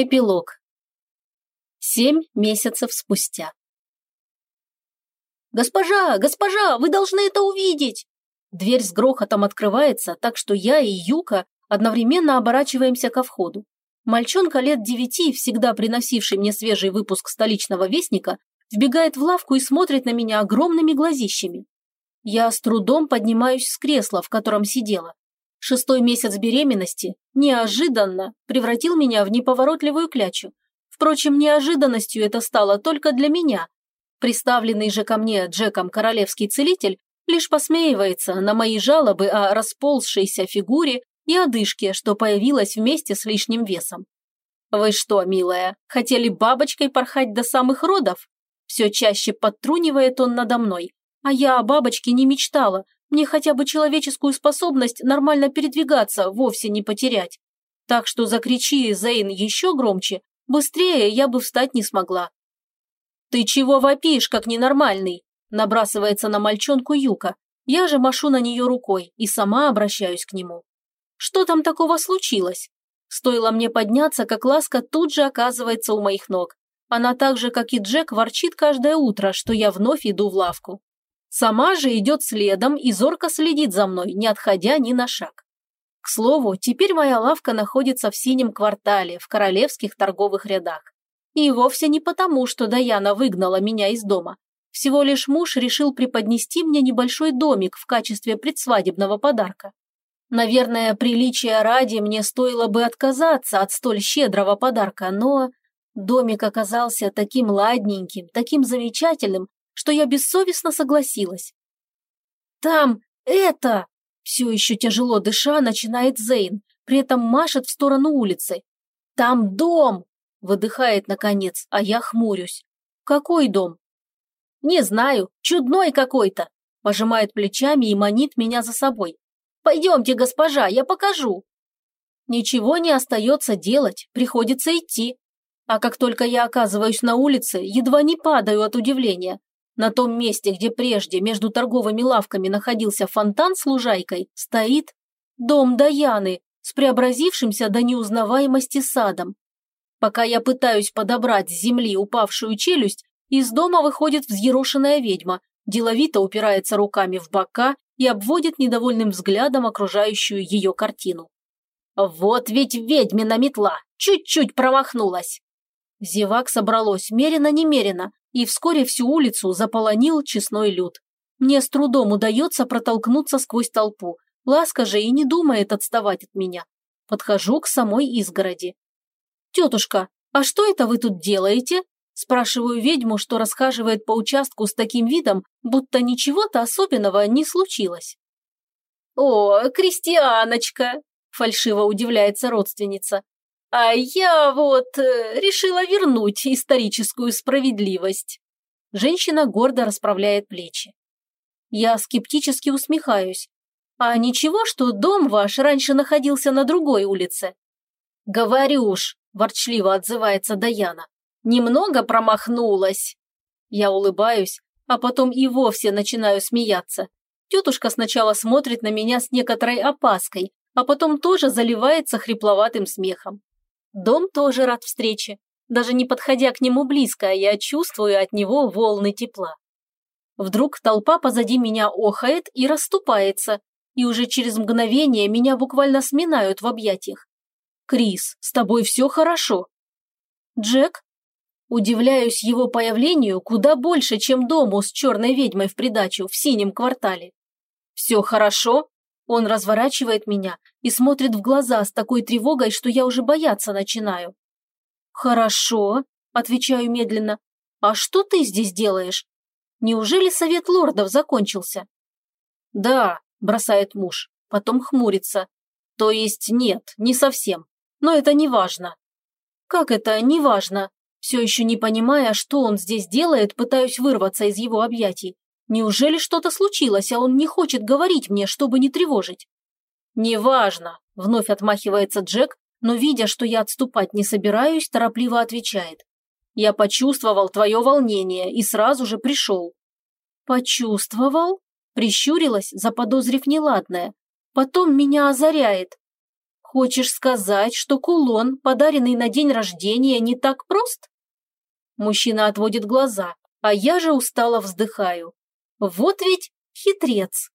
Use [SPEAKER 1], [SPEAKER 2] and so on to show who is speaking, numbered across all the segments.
[SPEAKER 1] Эпилог. Семь месяцев спустя. «Госпожа! Госпожа! Вы должны это увидеть!» Дверь с грохотом открывается, так что я и Юка одновременно оборачиваемся ко входу. Мальчонка лет девяти, всегда приносивший мне свежий выпуск столичного вестника, вбегает в лавку и смотрит на меня огромными глазищами. Я с трудом поднимаюсь с кресла, в котором сидела, Шестой месяц беременности неожиданно превратил меня в неповоротливую клячу. Впрочем, неожиданностью это стало только для меня. Приставленный же ко мне Джеком королевский целитель лишь посмеивается на мои жалобы о расползшейся фигуре и одышке, что появилась вместе с лишним весом. «Вы что, милая, хотели бабочкой порхать до самых родов?» Все чаще подтрунивает он надо мной, а я о бабочке не мечтала, мне хотя бы человеческую способность нормально передвигаться вовсе не потерять. Так что закричи, Зейн, еще громче, быстрее я бы встать не смогла. «Ты чего вопишь, как ненормальный?» Набрасывается на мальчонку Юка. Я же машу на нее рукой и сама обращаюсь к нему. Что там такого случилось? Стоило мне подняться, как Ласка тут же оказывается у моих ног. Она так же, как и Джек, ворчит каждое утро, что я вновь иду в лавку. Сама же идет следом и зорко следит за мной, не отходя ни на шаг. К слову, теперь моя лавка находится в синем квартале, в королевских торговых рядах. И вовсе не потому, что Даяна выгнала меня из дома. Всего лишь муж решил преподнести мне небольшой домик в качестве предсвадебного подарка. Наверное, приличия ради мне стоило бы отказаться от столь щедрого подарка, но домик оказался таким ладненьким, таким замечательным, что я бессовестно согласилась. «Там это!» Все еще тяжело дыша, начинает Зейн, при этом машет в сторону улицы. «Там дом!» Выдыхает, наконец, а я хмурюсь. «Какой дом?» «Не знаю, чудной какой-то!» Пожимает плечами и манит меня за собой. «Пойдемте, госпожа, я покажу!» Ничего не остается делать, приходится идти. А как только я оказываюсь на улице, едва не падаю от удивления. На том месте, где прежде между торговыми лавками находился фонтан с лужайкой, стоит дом Даяны с преобразившимся до неузнаваемости садом. Пока я пытаюсь подобрать с земли упавшую челюсть, из дома выходит взъерошенная ведьма, деловито упирается руками в бока и обводит недовольным взглядом окружающую ее картину. «Вот ведь ведьмина метла! Чуть-чуть промахнулась!» Зевак собралось мерено-немерено, и вскоре всю улицу заполонил честной люд. Мне с трудом удается протолкнуться сквозь толпу. Ласка же и не думает отставать от меня. Подхожу к самой изгороди. «Тетушка, а что это вы тут делаете?» Спрашиваю ведьму, что расхаживает по участку с таким видом, будто ничего-то особенного не случилось. «О, крестьяночка!» – фальшиво удивляется родственница. А я вот э, решила вернуть историческую справедливость. Женщина гордо расправляет плечи. Я скептически усмехаюсь. А ничего, что дом ваш раньше находился на другой улице? Говорю уж, ворчливо отзывается Даяна. Немного промахнулась. Я улыбаюсь, а потом и вовсе начинаю смеяться. Тетушка сначала смотрит на меня с некоторой опаской, а потом тоже заливается хрипловатым смехом. Дом тоже рад встрече. Даже не подходя к нему близко, я чувствую от него волны тепла. Вдруг толпа позади меня охает и расступается, и уже через мгновение меня буквально сминают в объятиях. «Крис, с тобой все хорошо?» «Джек?» Удивляюсь его появлению куда больше, чем дому с черной ведьмой в придачу в синем квартале. «Все хорошо?» Он разворачивает меня и смотрит в глаза с такой тревогой, что я уже бояться начинаю. «Хорошо», – отвечаю медленно. «А что ты здесь делаешь? Неужели совет лордов закончился?» «Да», – бросает муж, потом хмурится. «То есть нет, не совсем. Но это не важно». «Как это не важно?» Все еще не понимая, что он здесь делает, пытаюсь вырваться из его объятий. Неужели что-то случилось, а он не хочет говорить мне, чтобы не тревожить? «Неважно», – вновь отмахивается Джек, но, видя, что я отступать не собираюсь, торопливо отвечает. «Я почувствовал твое волнение и сразу же пришел». «Почувствовал?» – прищурилась, заподозрив неладное. «Потом меня озаряет». Хочешь сказать, что кулон, подаренный на день рождения, не так прост? Мужчина отводит глаза, а я же устало вздыхаю. Вот ведь хитрец.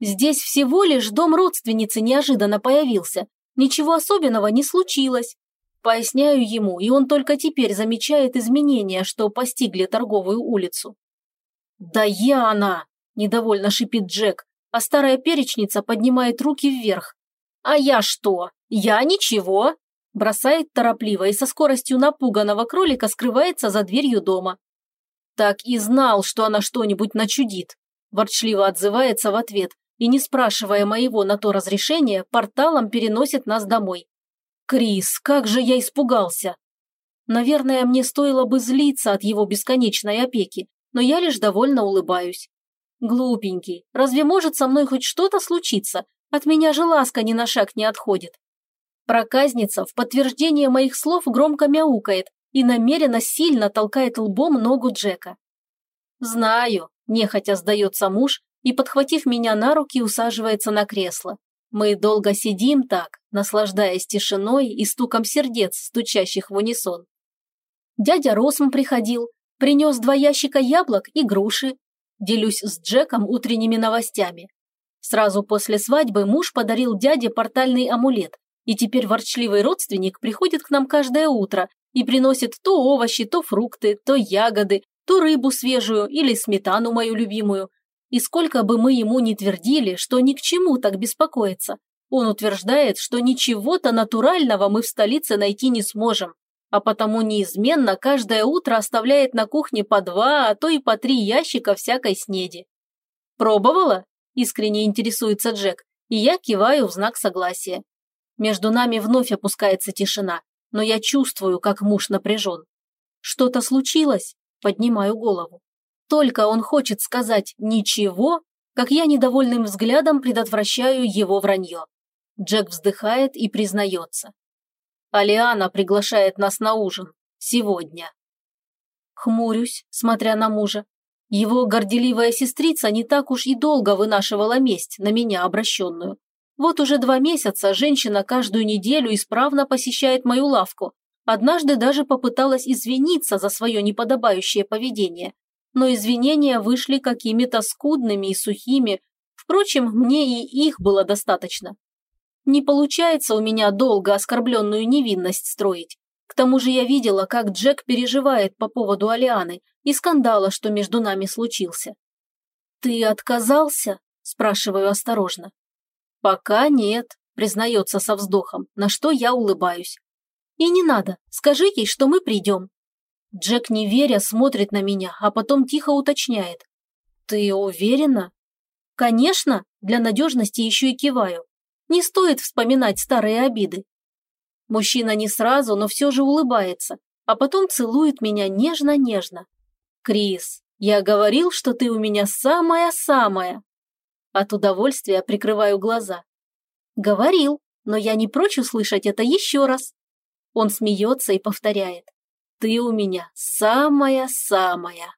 [SPEAKER 1] Здесь всего лишь дом родственницы неожиданно появился. Ничего особенного не случилось. Поясняю ему, и он только теперь замечает изменения, что постигли торговую улицу. «Да я она!» – недовольно шипит Джек, а старая перечница поднимает руки вверх. «А я что? Я ничего!» Бросает торопливо и со скоростью напуганного кролика скрывается за дверью дома. Так и знал, что она что-нибудь начудит. Ворчливо отзывается в ответ и, не спрашивая моего на то разрешения, порталом переносит нас домой. Крис, как же я испугался! Наверное, мне стоило бы злиться от его бесконечной опеки, но я лишь довольно улыбаюсь. Глупенький, разве может со мной хоть что-то случиться? От меня же ласка ни на шаг не отходит. Проказница в подтверждение моих слов громко мяукает и намеренно сильно толкает лбом ногу Джека. Знаю, нехотя сдается муж и, подхватив меня на руки, усаживается на кресло. Мы долго сидим так, наслаждаясь тишиной и стуком сердец, стучащих в унисон. Дядя Росм приходил, принес два ящика яблок и груши. Делюсь с Джеком утренними новостями. Сразу после свадьбы муж подарил дяде портальный амулет, и теперь ворчливый родственник приходит к нам каждое утро и приносит то овощи, то фрукты, то ягоды, то рыбу свежую или сметану мою любимую, и сколько бы мы ему ни твердили, что ни к чему так беспокоиться, он утверждает, что ничего-то натурального мы в столице найти не сможем, а потому неизменно каждое утро оставляет на кухне по два, а то и по три ящика всякой снеди. «Пробовала?» – искренне интересуется Джек, и я киваю в знак согласия. Между нами вновь опускается тишина, но я чувствую, как муж напряжен. «Что-то случилось?» – поднимаю голову. Только он хочет сказать «ничего», как я недовольным взглядом предотвращаю его вранье. Джек вздыхает и признается. Алиана приглашает нас на ужин. Сегодня. Хмурюсь, смотря на мужа. Его горделивая сестрица не так уж и долго вынашивала месть на меня обращенную. Вот уже два месяца женщина каждую неделю исправно посещает мою лавку. Однажды даже попыталась извиниться за свое неподобающее поведение, но извинения вышли какими-то скудными и сухими. Впрочем, мне и их было достаточно. Не получается у меня долго оскорбленную невинность строить. К тому же я видела, как Джек переживает по поводу Алианы и скандала, что между нами случился. «Ты отказался?» – спрашиваю осторожно. «Пока нет», – признается со вздохом, на что я улыбаюсь. «И не надо, скажи ей, что мы придем». Джек, не веря, смотрит на меня, а потом тихо уточняет. «Ты уверена?» «Конечно», для надежности еще и киваю. Не стоит вспоминать старые обиды. Мужчина не сразу, но все же улыбается, а потом целует меня нежно-нежно. «Крис, я говорил, что ты у меня самая-самая!» От удовольствия прикрываю глаза. «Говорил, но я не прочь услышать это еще раз». Он смеется и повторяет. Ты у меня самая-самая.